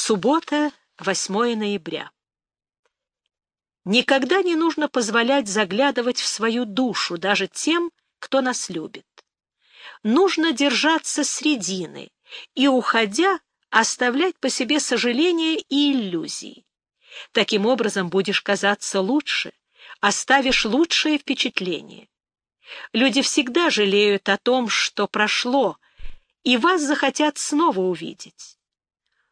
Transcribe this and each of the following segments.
Суббота, 8 ноября. Никогда не нужно позволять заглядывать в свою душу даже тем, кто нас любит. Нужно держаться средины и, уходя, оставлять по себе сожаления и иллюзии. Таким образом будешь казаться лучше, оставишь лучшее впечатление. Люди всегда жалеют о том, что прошло, и вас захотят снова увидеть.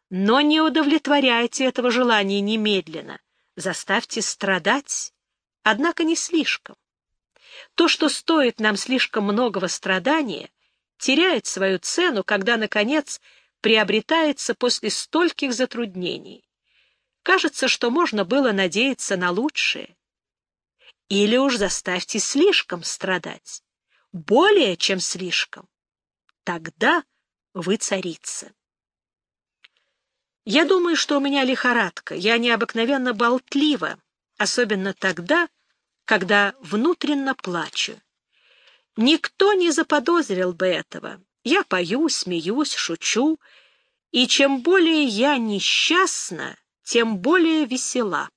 Но не удовлетворяйте этого желания немедленно, заставьте страдать, однако не слишком. То, что стоит нам слишком многого страдания, теряет свою цену, когда, наконец, приобретается после стольких затруднений. Кажется, что можно было надеяться на лучшее. Или уж заставьте слишком страдать, более чем слишком. Тогда вы царица. Я думаю, что у меня лихорадка. Я необыкновенно болтлива, особенно тогда, когда внутренно плачу. Никто не заподозрил бы этого. Я пою, смеюсь, шучу, и чем более я несчастна, тем более весела.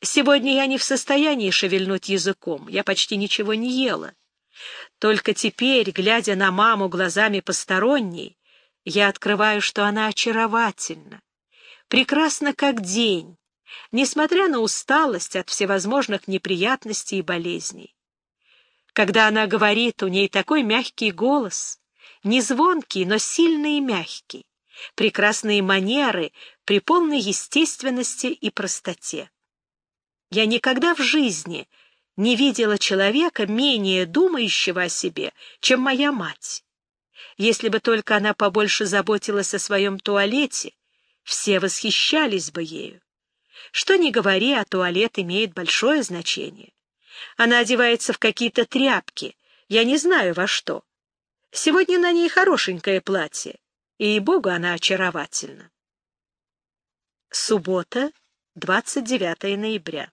Сегодня я не в состоянии шевельнуть языком, я почти ничего не ела. Только теперь, глядя на маму глазами посторонней, я открываю, что она очаровательна, прекрасна как день, несмотря на усталость от всевозможных неприятностей и болезней. Когда она говорит, у ней такой мягкий голос, не звонкий, но сильный и мягкий, прекрасные манеры при полной естественности и простоте. Я никогда в жизни не видела человека, менее думающего о себе, чем моя мать. Если бы только она побольше заботилась о своем туалете, все восхищались бы ею. Что ни говори, а туалет имеет большое значение. Она одевается в какие-то тряпки, я не знаю во что. Сегодня на ней хорошенькое платье, и, ей-богу, она очаровательна. Суббота, 29 ноября.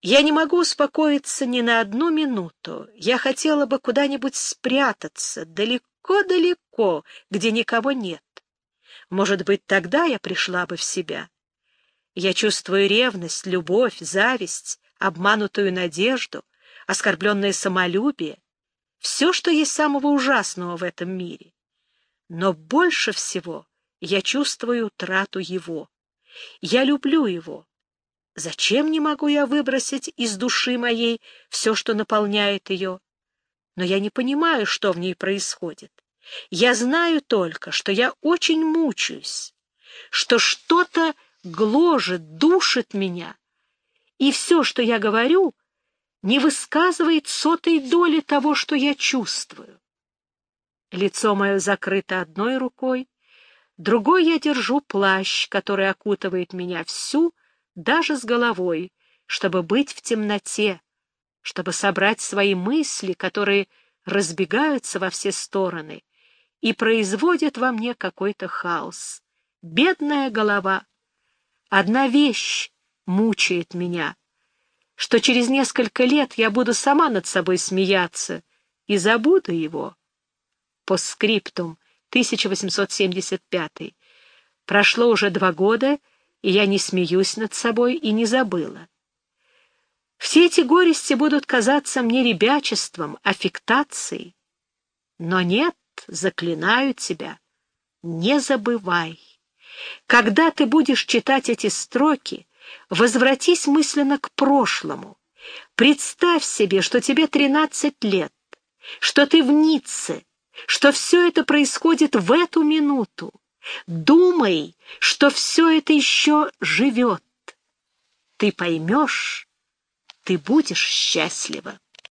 Я не могу успокоиться ни на одну минуту. Я хотела бы куда-нибудь спрятаться, далеко-далеко, где никого нет. Может быть, тогда я пришла бы в себя. Я чувствую ревность, любовь, зависть, обманутую надежду, оскорбленное самолюбие, все, что есть самого ужасного в этом мире. Но больше всего я чувствую утрату его. Я люблю его, Зачем не могу я выбросить из души моей все, что наполняет ее? Но я не понимаю, что в ней происходит. Я знаю только, что я очень мучаюсь, что что-то гложет, душит меня, и все, что я говорю, не высказывает сотой доли того, что я чувствую. Лицо мое закрыто одной рукой, другой я держу плащ, который окутывает меня всю, даже с головой, чтобы быть в темноте, чтобы собрать свои мысли, которые разбегаются во все стороны и производят во мне какой-то хаос. Бедная голова. Одна вещь мучает меня, что через несколько лет я буду сама над собой смеяться и забуду его. По скриптум 1875. Прошло уже два года, и я не смеюсь над собой и не забыла. Все эти горести будут казаться мне ребячеством, аффектацией. Но нет, заклинаю тебя, не забывай. Когда ты будешь читать эти строки, возвратись мысленно к прошлому. Представь себе, что тебе тринадцать лет, что ты в Ницце, что все это происходит в эту минуту. Думай, что все это еще живет. Ты поймешь, ты будешь счастлива.